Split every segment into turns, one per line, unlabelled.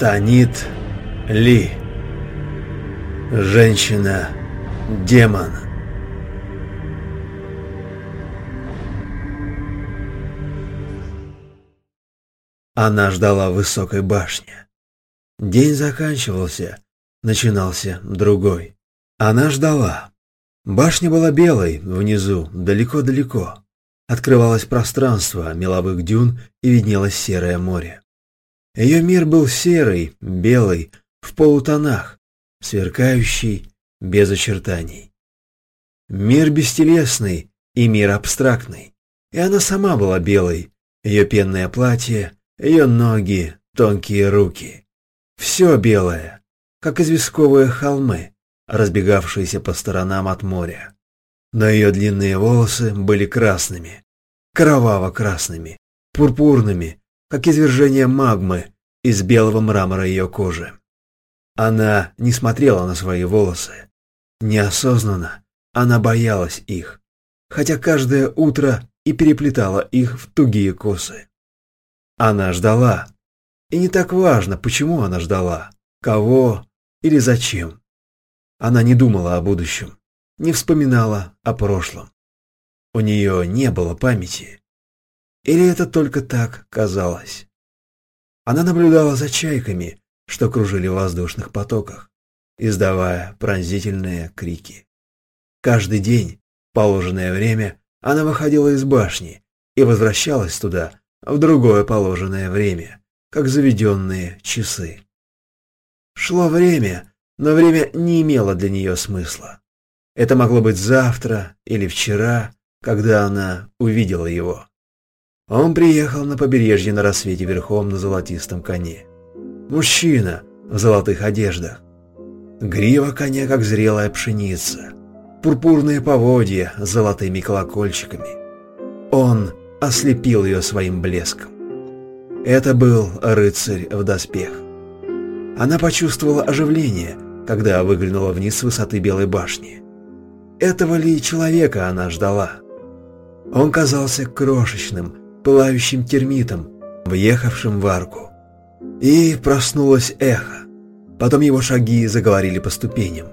Танит Ли. Женщина-демон. Она ждала высокой башне. День заканчивался, начинался другой. Она ждала. Башня была белой, внизу, далеко-далеко. Открывалось пространство меловых дюн и виднелось серое море. Ее мир был серый, белый, в полутонах, сверкающий, без очертаний. Мир бестелесный и мир абстрактный. И она сама была белой, ее пенное платье, ее ноги, тонкие руки. Все белое, как известковые холмы, разбегавшиеся по сторонам от моря. Но ее длинные волосы были красными, кроваво-красными, пурпурными, как извержение магмы из белого мрамора ее кожи. Она не смотрела на свои волосы. Неосознанно она боялась их, хотя каждое утро и переплетала их в тугие косы. Она ждала. И не так важно, почему она ждала, кого или зачем. Она не думала о будущем, не вспоминала о прошлом. У нее не было памяти. Или это только так казалось? Она наблюдала за чайками, что кружили в воздушных потоках, издавая пронзительные крики. Каждый день, положенное время, она выходила из башни и возвращалась туда в другое положенное время, как заведенные часы. Шло время, но время не имело для нее смысла. Это могло быть завтра или вчера, когда она увидела его. Он приехал на побережье на рассвете верхом на золотистом коне. Мужчина в золотых одеждах. Грива коня, как зрелая пшеница. Пурпурные поводья с золотыми колокольчиками. Он ослепил ее своим блеском. Это был рыцарь в доспех. Она почувствовала оживление, когда выглянула вниз с высоты Белой башни. Этого ли человека она ждала? Он казался крошечным, пылающим термитом, въехавшим в арку. И проснулось эхо. Потом его шаги заговорили по ступеням.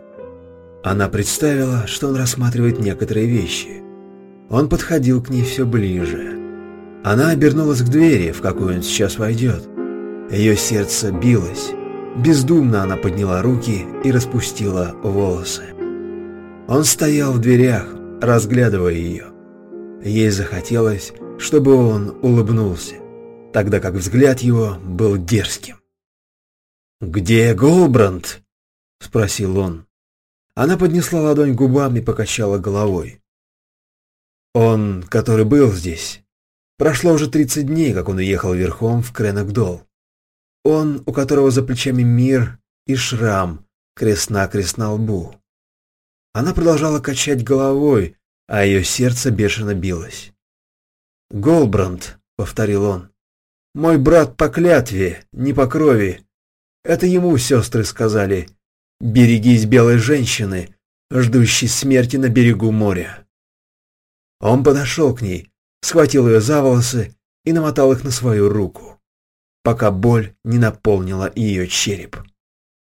Она представила, что он рассматривает некоторые вещи. Он подходил к ней все ближе. Она обернулась к двери, в какую он сейчас войдет. Ее сердце билось. Бездумно она подняла руки и распустила волосы. Он стоял в дверях, разглядывая ее. Ей захотелось, чтобы он улыбнулся, тогда как взгляд его был дерзким. «Где Голбранд?» — спросил он. Она поднесла ладонь к губам и покачала головой. «Он, который был здесь, Прошло уже 30 дней, как он уехал верхом в Кренокдол. Он, у которого за плечами мир и шрам, крест-накрест на лбу. Она продолжала качать головой, а ее сердце бешено билось. «Голбранд», — повторил он, — «мой брат по клятве, не по крови. Это ему сестры сказали. Берегись белой женщины, ждущей смерти на берегу моря». Он подошел к ней, схватил ее за волосы и намотал их на свою руку, пока боль не наполнила ее череп.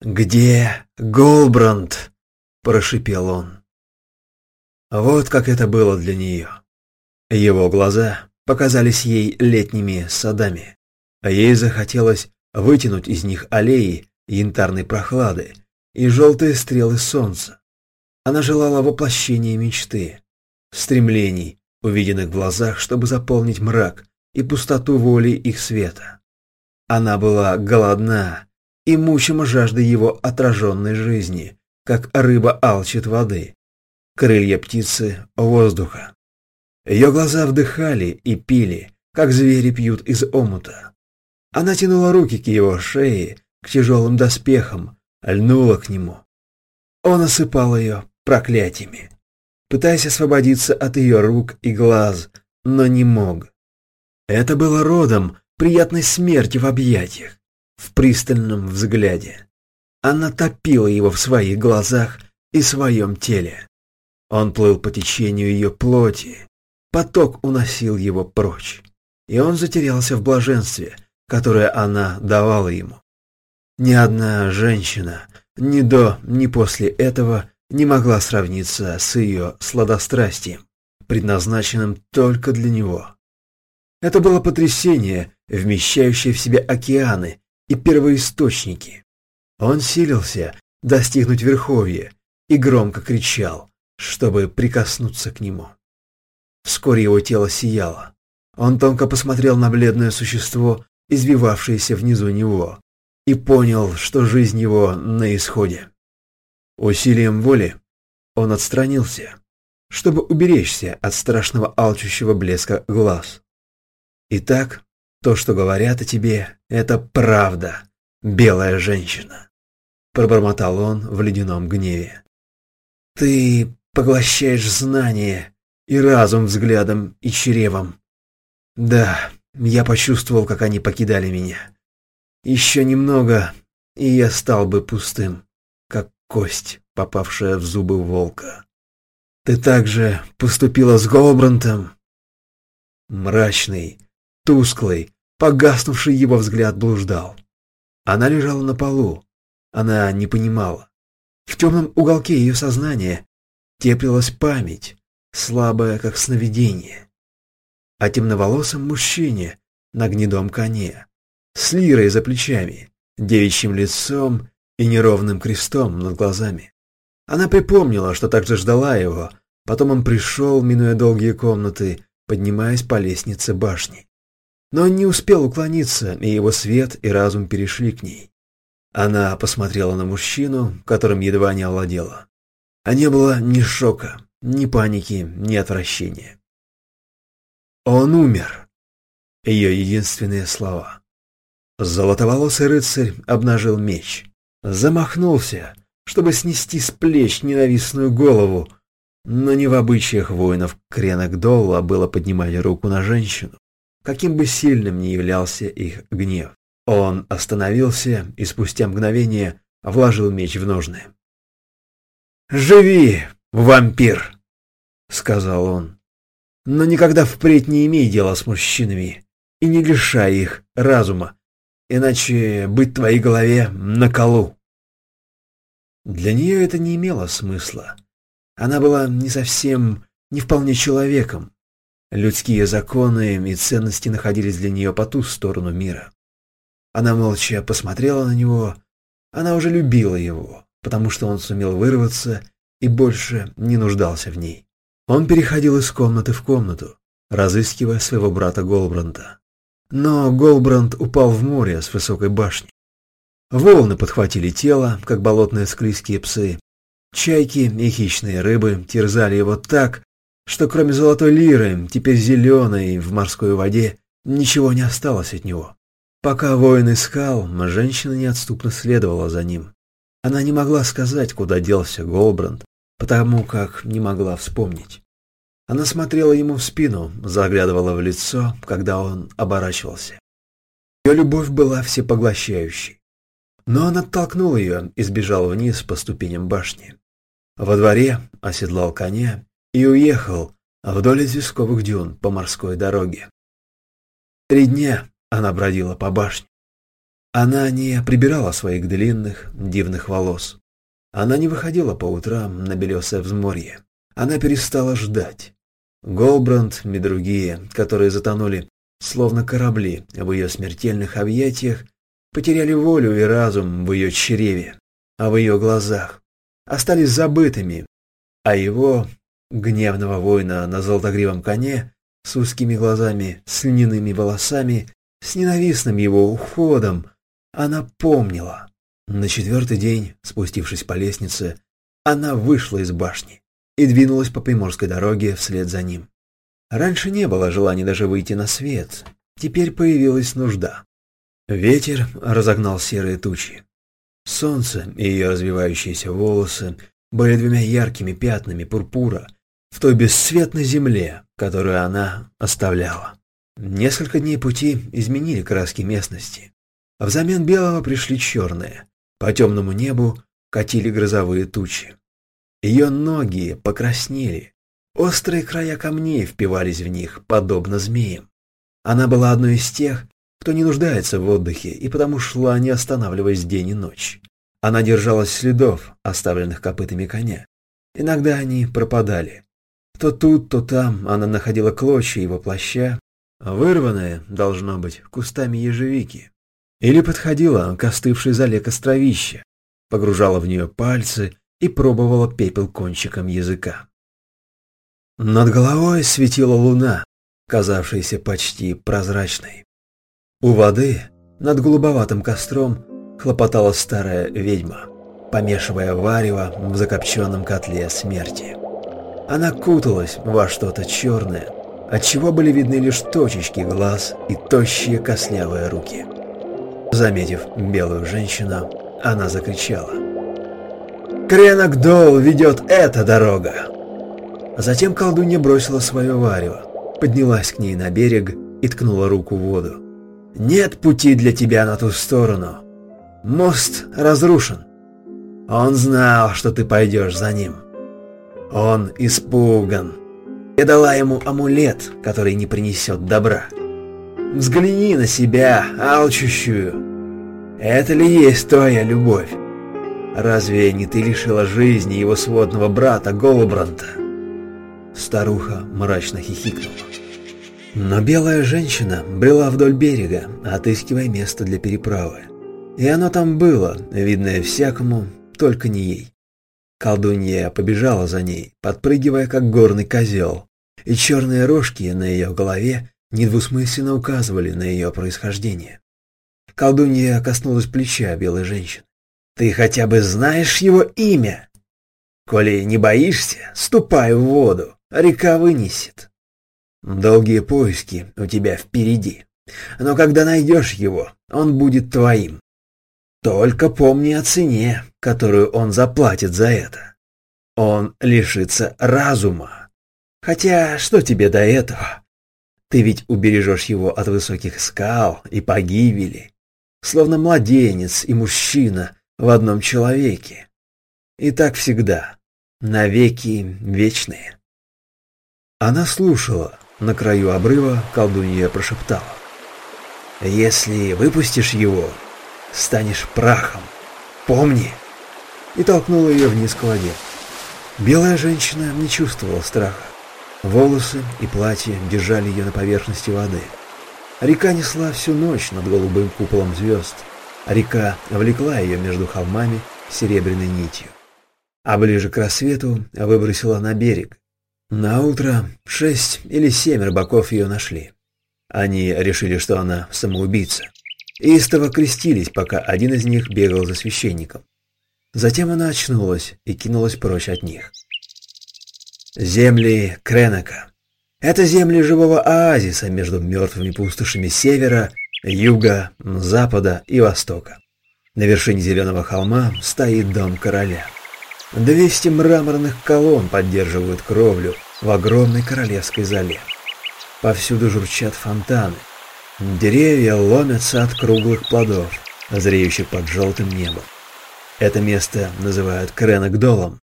«Где Голбранд?» – прошипел он. Вот как это было для нее. Его глаза показались ей летними садами, а ей захотелось вытянуть из них аллеи янтарной прохлады и желтые стрелы солнца. Она желала воплощения мечты, стремлений, увиденных в глазах, чтобы заполнить мрак и пустоту воли их света. Она была голодна и мучима жаждой его отраженной жизни, как рыба алчит воды, крылья птицы воздуха. Ее глаза вдыхали и пили, как звери пьют из омута. Она тянула руки к его шее, к тяжелым доспехам, льнула к нему. Он осыпал ее проклятиями пытаясь освободиться от ее рук и глаз, но не мог. Это было родом приятной смерти в объятиях, в пристальном взгляде. Она топила его в своих глазах и своем теле. Он плыл по течению ее плоти, поток уносил его прочь, и он затерялся в блаженстве, которое она давала ему. Ни одна женщина ни до, ни после этого не могла сравниться с ее сладострастием, предназначенным только для него. Это было потрясение, вмещающее в себя океаны и первоисточники. Он силился достигнуть верховья и громко кричал, чтобы прикоснуться к нему. Вскоре его тело сияло. Он тонко посмотрел на бледное существо, извивавшееся внизу него, и понял, что жизнь его на исходе. Усилием воли он отстранился, чтобы уберечься от страшного алчущего блеска глаз. Итак, то, что говорят о тебе, это правда, белая женщина, пробормотал он в ледяном гневе. Ты поглощаешь знания и разум взглядом и чревом. Да, я почувствовал, как они покидали меня. Еще немного, и я стал бы пустым, как кость, попавшая в зубы волка. Ты также поступила с Голбрантом. Мрачный, тусклый, погаснувший его взгляд блуждал. Она лежала на полу. Она не понимала. В темном уголке ее сознания теплилась память, слабая, как сновидение. О темноволосом мужчине на гнедом коне, с лирой за плечами, девичьим лицом и неровным крестом над глазами. Она припомнила, что также ждала его, потом он пришел, минуя долгие комнаты, поднимаясь по лестнице башни. Но он не успел уклониться, и его свет и разум перешли к ней. Она посмотрела на мужчину, которым едва не овладела. А не было ни шока, ни паники, ни отвращения. Он умер. Ее единственные слова. Золотоволосый рыцарь обнажил меч. Замахнулся, чтобы снести с плеч ненавистную голову, но не в обычаях воинов Кренок Долла было поднимать руку на женщину, каким бы сильным ни являлся их гнев. Он остановился и спустя мгновение вложил меч в ножны. «Живи, вампир!» — сказал он. «Но никогда впредь не имей дела с мужчинами и не лишай их разума, иначе быть твоей голове на колу. Для нее это не имело смысла. Она была не совсем, не вполне человеком. Людские законы и ценности находились для нее по ту сторону мира. Она молча посмотрела на него. Она уже любила его, потому что он сумел вырваться и больше не нуждался в ней. Он переходил из комнаты в комнату, разыскивая своего брата Голбранта. Но Голбранд упал в море с высокой башни. Волны подхватили тело, как болотные склизкие псы. Чайки и хищные рыбы терзали его так, что кроме золотой лиры, теперь зеленой в морской воде, ничего не осталось от него. Пока воин искал, женщина неотступно следовала за ним. Она не могла сказать, куда делся Голбранд, потому как не могла вспомнить. Она смотрела ему в спину, заглядывала в лицо, когда он оборачивался. Ее любовь была всепоглощающей. Но он оттолкнул ее и сбежал вниз по ступеням башни. Во дворе оседлал коня и уехал вдоль известковых дюн по морской дороге. Три дня она бродила по башне. Она не прибирала своих длинных, дивных волос. Она не выходила по утрам на белесое взморье. Она перестала ждать. Голбранд и другие, которые затонули, словно корабли, в ее смертельных объятиях, потеряли волю и разум в ее чреве, а в ее глазах, остались забытыми, а его, гневного воина на золотогривом коне, с узкими глазами, с льняными волосами, с ненавистным его уходом, она помнила. На четвертый день, спустившись по лестнице, она вышла из башни и двинулась по приморской дороге вслед за ним. Раньше не было желания даже выйти на свет, теперь появилась нужда. Ветер разогнал серые тучи. Солнце и ее развивающиеся волосы были двумя яркими пятнами пурпура в той бесцветной земле, которую она оставляла. Несколько дней пути изменили краски местности. Взамен белого пришли черные. По темному небу катили грозовые тучи. Ее ноги покраснели. Острые края камней впивались в них, подобно змеям. Она была одной из тех, кто не нуждается в отдыхе и потому шла, не останавливаясь день и ночь. Она держалась следов, оставленных копытами коня. Иногда они пропадали. То тут, то там она находила клочья его плаща, вырванное, должно быть, кустами ежевики. Или подходила к остывшей зале костровища, погружала в нее пальцы и пробовала пепел кончиком языка. Над головой светила луна, казавшаяся почти прозрачной. У воды, над голубоватым костром, хлопотала старая ведьма, помешивая варево в закопченном котле смерти. Она куталась во что-то черное, отчего были видны лишь точечки глаз и тощие кослявые руки. Заметив белую женщину, она закричала. «Кренок-дол ведет эта дорога!» Затем колдунья бросила свое варево, поднялась к ней на берег и ткнула руку в воду. «Нет пути для тебя на ту сторону. Мост разрушен. Он знал, что ты пойдешь за ним. Он испуган. Я дала ему амулет, который не принесет добра. Взгляни на себя, алчущую. Это ли есть твоя любовь? Разве не ты лишила жизни его сводного брата Голубранта? Старуха мрачно хихикнула. Но белая женщина брела вдоль берега, отыскивая место для переправы. И оно там было, видное всякому, только не ей. Колдунья побежала за ней, подпрыгивая, как горный козел, и черные рожки на ее голове недвусмысленно указывали на ее происхождение. Колдунья коснулась плеча белой женщины. «Ты хотя бы знаешь его имя? Коли не боишься, ступай в воду, река вынесет. Долгие поиски у тебя впереди, но когда найдешь его, он будет твоим. Только помни о цене, которую он заплатит за это. Он лишится разума. Хотя что тебе до этого? Ты ведь убережешь его от высоких скал и погибели, словно младенец и мужчина в одном человеке. И так всегда, навеки вечные. Она слушала, на краю обрыва колдунья прошептала. «Если выпустишь его, станешь прахом. Помни!» И толкнула ее вниз к воде. Белая женщина не чувствовала страха. Волосы и платье держали ее на поверхности воды. Река несла всю ночь над голубым куполом звезд. Река влекла ее между холмами серебряной нитью. А ближе к рассвету выбросила на берег. На утро шесть или семь рыбаков ее нашли. Они решили, что она самоубийца. Истово крестились, пока один из них бегал за священником. Затем она очнулась и кинулась прочь от них. Земли Кренока. Это земли живого оазиса между мертвыми пустошами севера, юга, запада и востока. На вершине зеленого холма стоит дом короля. Двести мраморных колонн поддерживают кровлю в огромной королевской зале. Повсюду журчат фонтаны, Деревья ломятся от круглых плодов, зреющих под желтым небом. Это место называют Кренок-долом.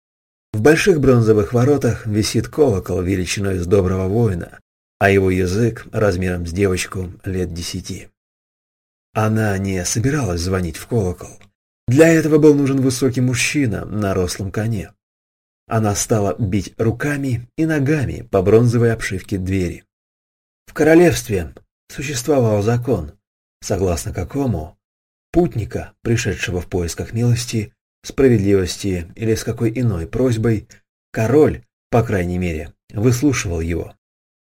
В больших бронзовых воротах висит колокол величиной с доброго воина, а его язык размером с девочку лет десяти. Она не собиралась звонить в колокол. Для этого был нужен высокий мужчина на рослом коне. Она стала бить руками и ногами по бронзовой обшивке двери. В королевстве существовал закон, согласно какому путника, пришедшего в поисках милости, справедливости или с какой иной просьбой, король, по крайней мере, выслушивал его.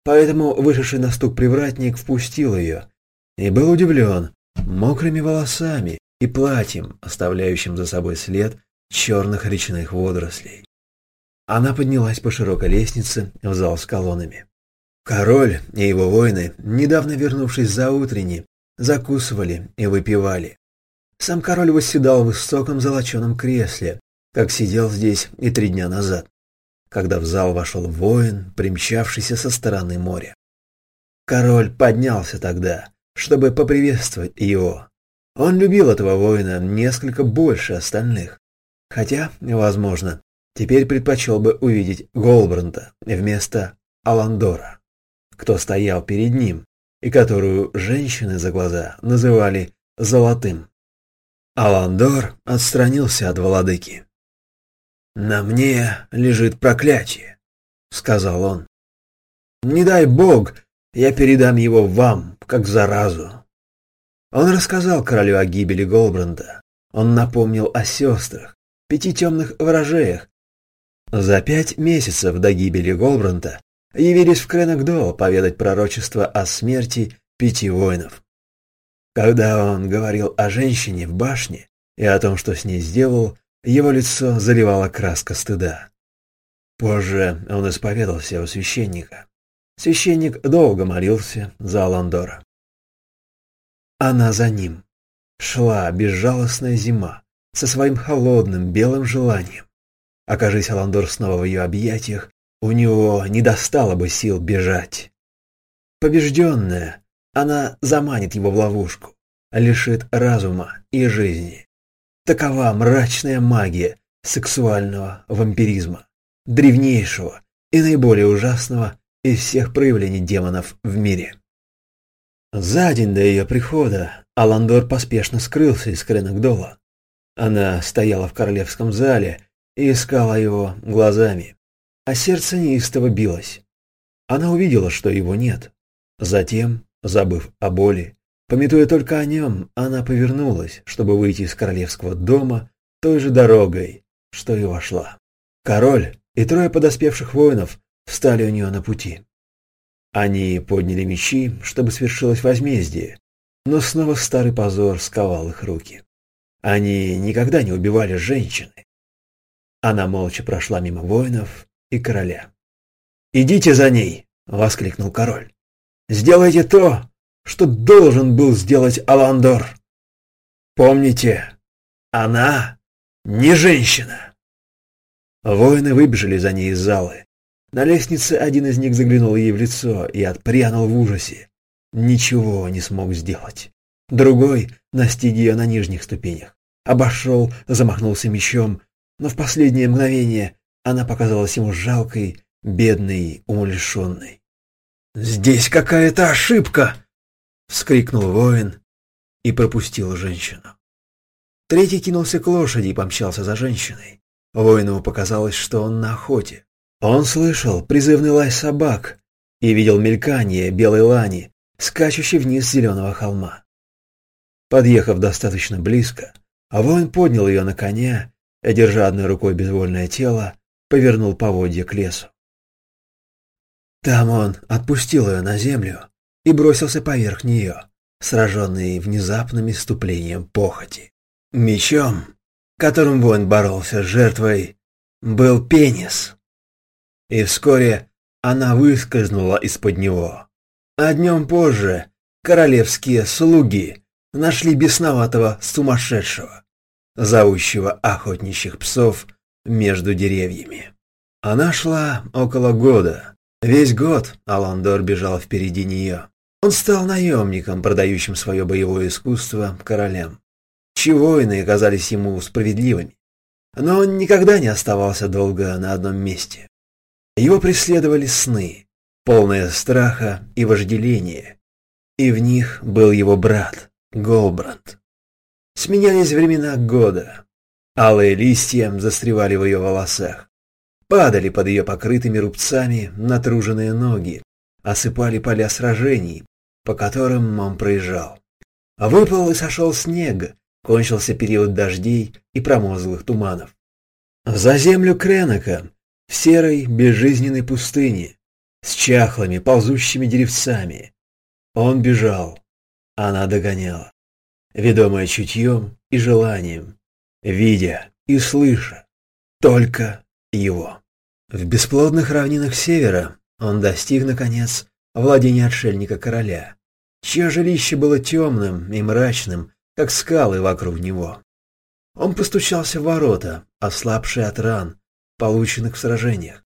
Поэтому вышедший на стук привратник впустил ее и был удивлен мокрыми волосами и платьем, оставляющим за собой след черных речных водорослей. Она поднялась по широкой лестнице в зал с колоннами. Король и его воины, недавно вернувшись за утренни, закусывали и выпивали. Сам король восседал в высоком золоченом кресле, как сидел здесь и три дня назад, когда в зал вошел воин, примчавшийся со стороны моря. Король поднялся тогда, чтобы поприветствовать его. Он любил этого воина несколько больше остальных, хотя, возможно, теперь предпочел бы увидеть Голбранта вместо Аландора кто стоял перед ним, и которую женщины за глаза называли «золотым». Аландор отстранился от владыки. «На мне лежит проклятие», — сказал он. «Не дай бог, я передам его вам, как заразу». Он рассказал королю о гибели Голбранда. Он напомнил о сестрах, пяти темных ворожеях. За пять месяцев до гибели Голбранда явились в Кренокдол поведать пророчество о смерти пяти воинов. Когда он говорил о женщине в башне и о том, что с ней сделал, его лицо заливала краска стыда. Позже он исповедался у священника. Священник долго молился за Аландора. Она за ним. Шла безжалостная зима со своим холодным белым желанием. Окажись Аландор снова в ее объятиях, у него не достало бы сил бежать. Побежденная, она заманит его в ловушку, лишит разума и жизни. Такова мрачная магия сексуального вампиризма, древнейшего и наиболее ужасного из всех проявлений демонов в мире. За день до ее прихода Аландор поспешно скрылся из Кренокдола. Она стояла в королевском зале и искала его глазами а сердце неистово билось. Она увидела, что его нет. Затем, забыв о боли, пометуя только о нем, она повернулась, чтобы выйти из королевского дома той же дорогой, что и вошла. Король и трое подоспевших воинов встали у нее на пути. Они подняли мечи, чтобы свершилось возмездие, но снова старый позор сковал их руки. Они никогда не убивали женщины. Она молча прошла мимо воинов и короля. «Идите за ней!» — воскликнул король. «Сделайте то, что должен был сделать Аландор. Помните, она не женщина!» Воины выбежали за ней из залы. На лестнице один из них заглянул ей в лицо и отпрянул в ужасе. Ничего не смог сделать. Другой настиг ее на нижних ступенях. Обошел, замахнулся мечом, но в последнее мгновение она показалась ему жалкой, бедной, умалишенной. «Здесь какая-то ошибка!» — вскрикнул воин и пропустил женщину. Третий кинулся к лошади и помчался за женщиной. Воину показалось, что он на охоте. Он слышал призывный лай собак и видел мелькание белой лани, скачущей вниз зеленого холма. Подъехав достаточно близко, воин поднял ее на коня, держа одной рукой безвольное тело, повернул поводья к лесу. Там он отпустил ее на землю и бросился поверх нее, сраженный внезапным иступлением похоти. Мечом, которым воин боролся с жертвой, был пенис. И вскоре она выскользнула из-под него. А днем позже королевские слуги нашли бесноватого сумасшедшего, зовущего охотничьих псов между деревьями. Она шла около года. Весь год Аландор бежал впереди нее. Он стал наемником, продающим свое боевое искусство королям. Чьи войны казались ему справедливыми. Но он никогда не оставался долго на одном месте. Его преследовали сны, полные страха и вожделения. И в них был его брат, Голбранд. Сменялись времена года, Алые листья застревали в ее волосах. Падали под ее покрытыми рубцами натруженные ноги, осыпали поля сражений, по которым он проезжал. Выпал и сошел снег, кончился период дождей и промозглых туманов. За землю Кренока, в серой безжизненной пустыне, с чахлыми ползущими деревцами. Он бежал, она догоняла, ведомая чутьем и желанием, видя и слыша только его. В бесплодных равнинах севера он достиг, наконец, владения отшельника-короля, чье жилище было темным и мрачным, как скалы вокруг него. Он постучался в ворота, ослабшие от ран, полученных в сражениях.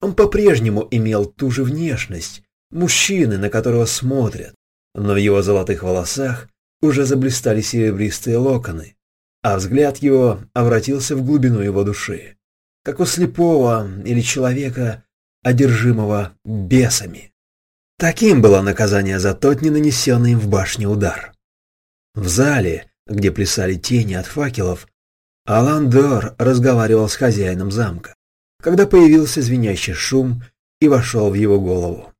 Он по-прежнему имел ту же внешность, мужчины, на которого смотрят, но в его золотых волосах уже заблистали серебристые локоны, а взгляд его обратился в глубину его души, как у слепого или человека, одержимого бесами. Таким было наказание за тот ненанесенный им в башне удар. В зале, где плясали тени от факелов, Аландор разговаривал с хозяином замка, когда появился звенящий шум и вошел в его голову.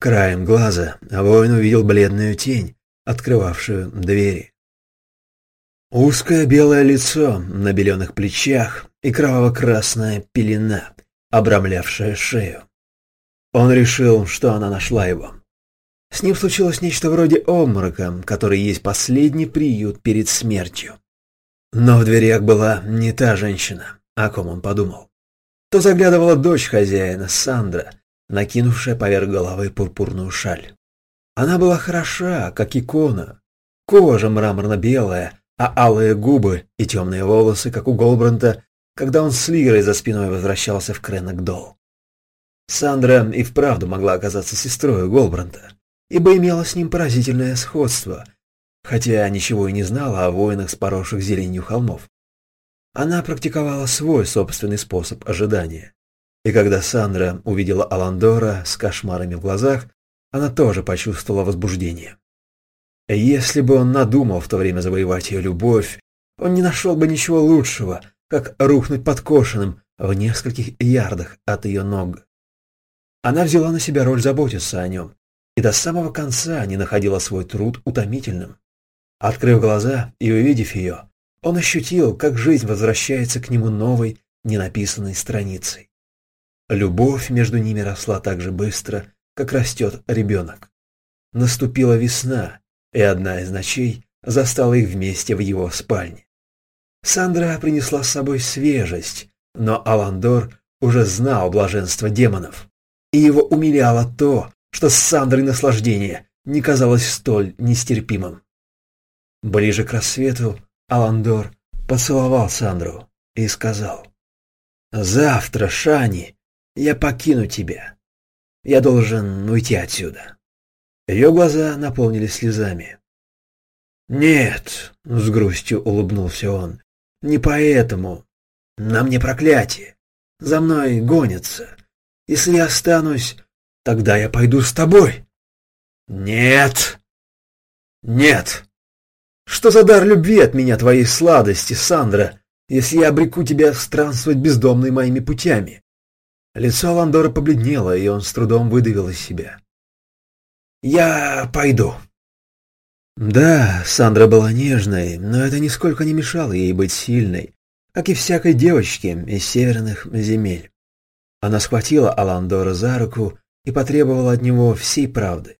Краем глаза воин увидел бледную тень, открывавшую двери. Узкое белое лицо на беленых плечах и кроваво-красная пелена, обрамлявшая шею. Он решил, что она нашла его. С ним случилось нечто вроде обморока, который есть последний приют перед смертью. Но в дверях была не та женщина, о ком он подумал. То заглядывала дочь хозяина, Сандра, накинувшая поверх головы пурпурную шаль. Она была хороша, как икона. Кожа мраморно-белая, а алые губы и темные волосы, как у Голбранта, когда он с Лирой за спиной возвращался в Креннекдол. Сандра и вправду могла оказаться сестрой Голбранта, ибо имела с ним поразительное сходство, хотя ничего и не знала о воинах с поросших зеленью холмов. Она практиковала свой собственный способ ожидания. И когда Сандра увидела Аландора с кошмарами в глазах, она тоже почувствовала возбуждение. Если бы он надумал в то время завоевать ее любовь, он не нашел бы ничего лучшего, как рухнуть подкошенным в нескольких ярдах от ее ног. Она взяла на себя роль заботиться о нем, и до самого конца не находила свой труд утомительным. Открыв глаза и увидев ее, он ощутил, как жизнь возвращается к нему новой, ненаписанной страницей. Любовь между ними росла так же быстро, как растет ребенок. Наступила весна, и одна из ночей застала их вместе в его спальне. Сандра принесла с собой свежесть, но Аландор уже знал блаженство демонов, и его умиляло то, что с Сандрой наслаждение не казалось столь нестерпимым. Ближе к рассвету Аландор поцеловал Сандру и сказал, «Завтра, Шани, я покину тебя. Я должен уйти отсюда». Ее глаза наполнились слезами. «Нет», — с грустью улыбнулся он, — «не поэтому. На мне проклятие. За мной гонятся. Если я останусь, тогда я пойду с тобой». «Нет! Нет! Что за дар любви от меня твоей сладости, Сандра, если я обреку тебя странствовать бездомной моими путями?» Лицо Ландора побледнело, и он с трудом выдавил из себя. «Я пойду». Да, Сандра была нежной, но это нисколько не мешало ей быть сильной, как и всякой девочке из северных земель. Она схватила Аландора за руку и потребовала от него всей правды,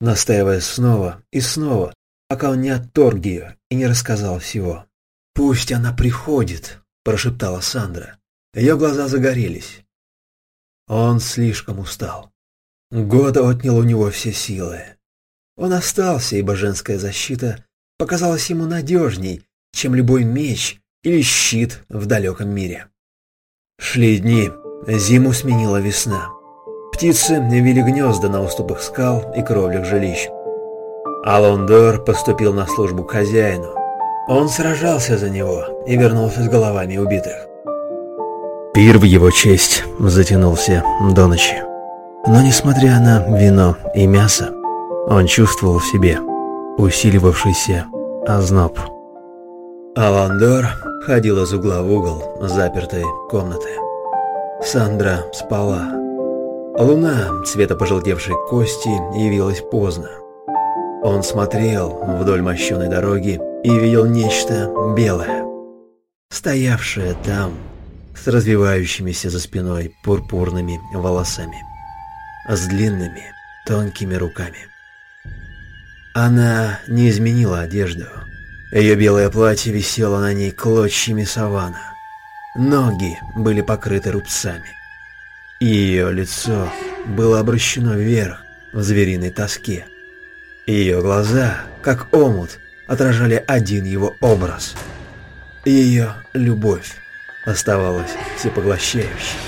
настаивая снова и снова, пока он не отторг ее и не рассказал всего. «Пусть она приходит», — прошептала Сандра. Ее глаза загорелись. Он слишком устал. Год отнял у него все силы. Он остался, ибо женская защита показалась ему надежней, чем любой меч или щит в далеком мире. Шли дни, зиму сменила весна. Птицы вели гнезда на уступах скал и кровлях жилищ. Алондор поступил на службу к хозяину. Он сражался за него и вернулся с головами убитых. Пир в его честь затянулся до ночи. Но несмотря на вино и мясо, он чувствовал в себе усиливавшийся озноб. Аландор ходил из угла в угол запертой комнаты. Сандра спала. Луна, цвета пожелтевшей кости, явилась поздно. Он смотрел вдоль мощеной дороги и видел нечто белое, стоявшее там, с развивающимися за спиной пурпурными волосами с длинными, тонкими руками. Она не изменила одежду. Ее белое платье висело на ней клочьями савана. Ноги были покрыты рубцами. Ее лицо было обращено вверх в звериной тоске. Ее глаза, как омут, отражали один его образ. Ее любовь оставалась всепоглощающей.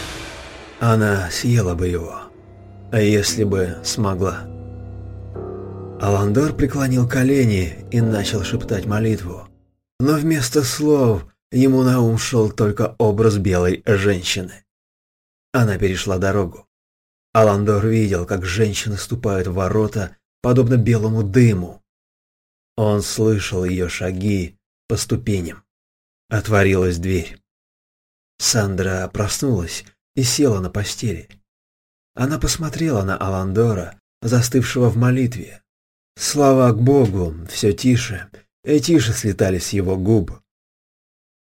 Она съела бы его, если бы смогла? Аландор преклонил колени и начал шептать молитву. Но вместо слов ему на ум шел только образ белой женщины. Она перешла дорогу. Аландор видел, как женщины ступают в ворота, подобно белому дыму. Он слышал ее шаги по ступеням. Отворилась дверь. Сандра проснулась и села на постели. Она посмотрела на Аландора, застывшего в молитве. Слова к Богу все тише и тише слетали с его губ.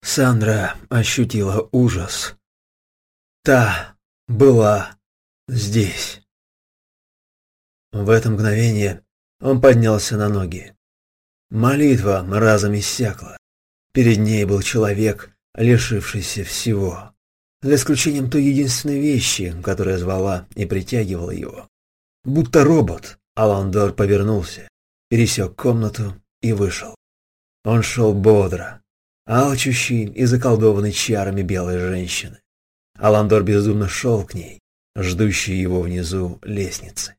Сандра ощутила ужас. Та была здесь. В это мгновение он поднялся на ноги. Молитва разом иссякла. Перед ней был человек, лишившийся всего, за исключением той единственной вещи, которая звала и притягивала его. Будто робот, Аландор повернулся, пересек комнату и вышел. Он шел бодро, алчущий и заколдованный чарами белой женщины. Аландор безумно шел к ней, ждущей его внизу лестницы.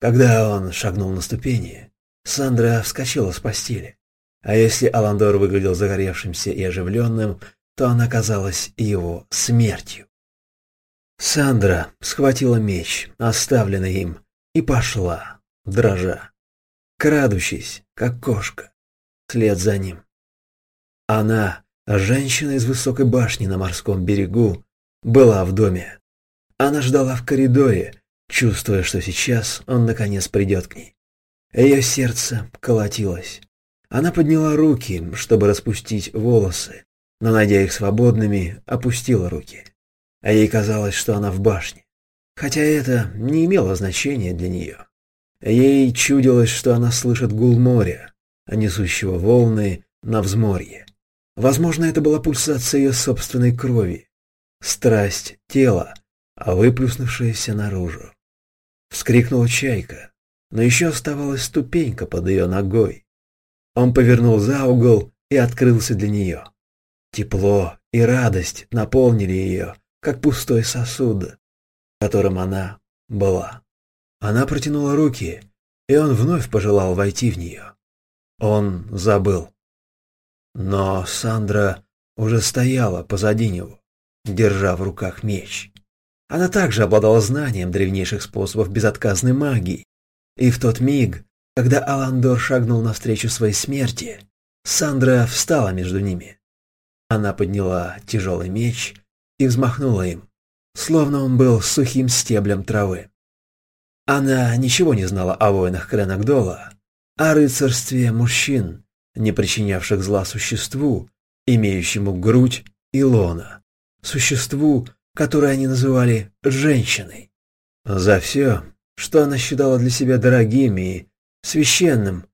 Когда он шагнул на ступени, Сандра вскочила с постели. А если Аландор выглядел загоревшимся и оживленным, то она казалась его смертью. Сандра схватила меч, оставленный им, и пошла, дрожа, крадущись, как кошка, вслед за ним. Она, женщина из высокой башни на морском берегу, была в доме. Она ждала в коридоре, чувствуя, что сейчас он наконец придет к ней. Ее сердце колотилось. Она подняла руки, чтобы распустить волосы, но, найдя их свободными, опустила руки. А ей казалось, что она в башне. Хотя это не имело значения для нее. Ей чудилось, что она слышит гул моря, несущего волны на взморье. Возможно, это была пульсация ее собственной крови, страсть тела, а выплюснувшаяся наружу. Вскрикнула чайка, но еще оставалась ступенька под ее ногой. Он повернул за угол и открылся для нее. Тепло и радость наполнили ее, как пустой сосуд, которым она была. Она протянула руки, и он вновь пожелал войти в нее. Он забыл. Но Сандра уже стояла позади него, держа в руках меч. Она также обладала знанием древнейших способов безотказной магии, и в тот миг, когда Аландор шагнул навстречу своей смерти, Сандра встала между ними. Она подняла тяжелый меч и взмахнула им, словно он был сухим стеблем травы. Она ничего не знала о воинах Кренагдола, о рыцарстве мужчин, не причинявших зла существу, имеющему грудь и лона, существу, которое они называли женщиной. За все, что она считала для себя дорогим и священным,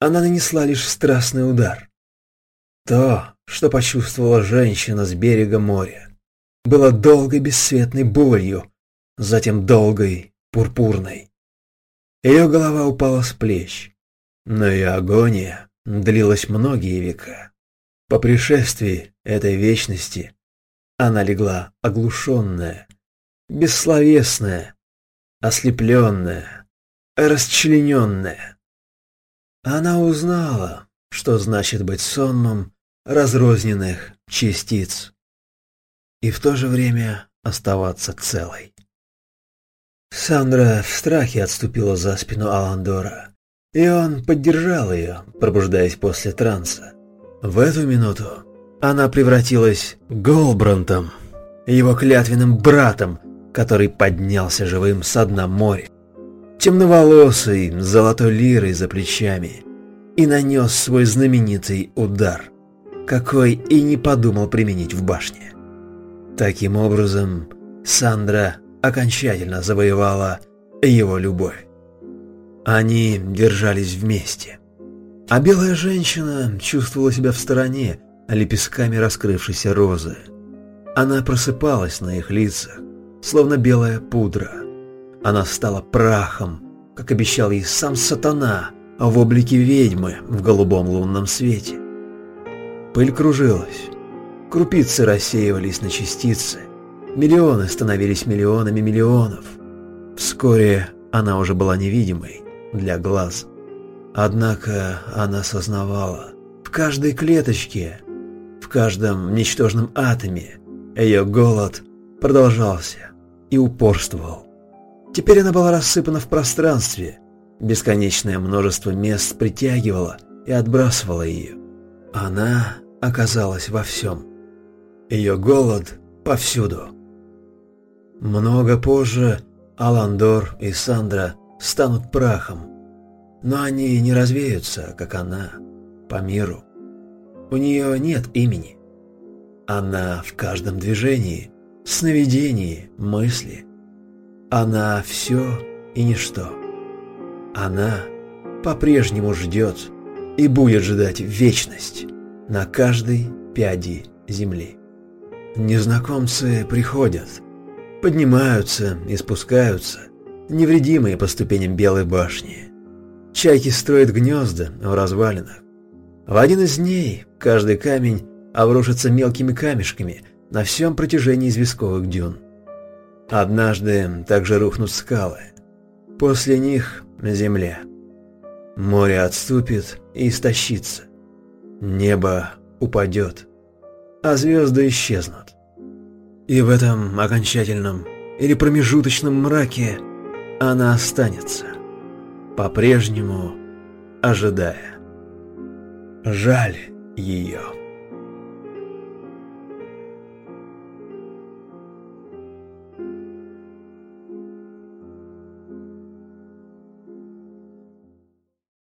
она нанесла лишь страстный удар. То, что почувствовала женщина с берега моря, было долгой бесцветной болью, затем долгой пурпурной. Ее голова упала с плеч, но ее агония длилась многие века. По пришествии этой вечности она легла оглушенная, бессловесная, ослепленная, расчлененная. Она узнала, что значит быть сонмом разрозненных частиц и в то же время оставаться целой. Сандра в страхе отступила за спину Аландора, и он поддержал ее, пробуждаясь после транса. В эту минуту она превратилась Голбрантом, его клятвенным братом, который поднялся живым со дна моря. Темноволосый, с золотой лирой за плечами, и нанес свой знаменитый удар, какой и не подумал применить в башне. Таким образом, Сандра окончательно завоевала его любовь. Они держались вместе. А белая женщина чувствовала себя в стороне, лепестками раскрывшейся розы. Она просыпалась на их лицах, словно белая пудра. Она стала прахом, как обещал ей сам сатана, в облике ведьмы в голубом лунном свете. Пыль кружилась, крупицы рассеивались на частицы, миллионы становились миллионами миллионов. Вскоре она уже была невидимой для глаз. Однако она сознавала, в каждой клеточке, в каждом ничтожном атоме ее голод продолжался и упорствовал. Теперь она была рассыпана в пространстве. Бесконечное множество мест притягивало и отбрасывало ее. Она оказалась во всем. Ее голод повсюду. Много позже Аландор и Сандра станут прахом, но они не развеются, как она, по миру. У нее нет имени. Она в каждом движении, сновидении, мысли. Она все и ничто. Она по-прежнему ждет и будет ждать вечность на каждой пяди земли. Незнакомцы приходят, поднимаются и спускаются, невредимые по ступеням Белой башни. Чайки строят гнезда в развалинах. В один из дней каждый камень обрушится мелкими камешками на всем протяжении известковых дюн. Однажды также рухнут скалы. После них земля. Море отступит и истощится. Небо упадет, а звезды исчезнут. И в этом окончательном или промежуточном мраке она останется, по-прежнему ожидая. Жаль ее.